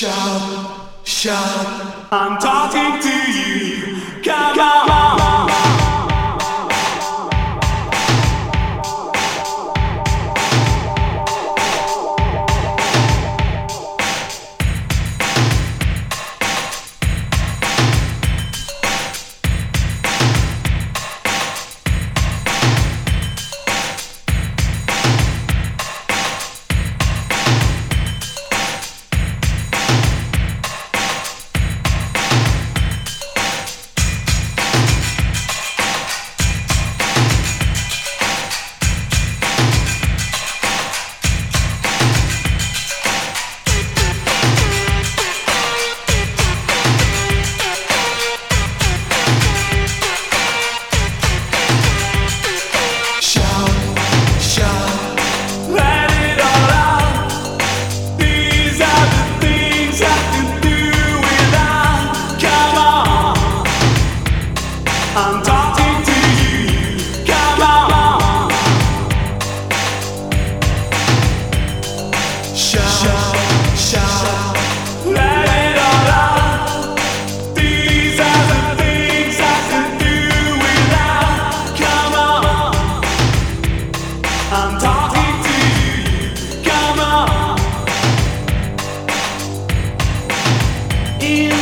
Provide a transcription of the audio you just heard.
Shout, shout. I'm talking to you. Come on. In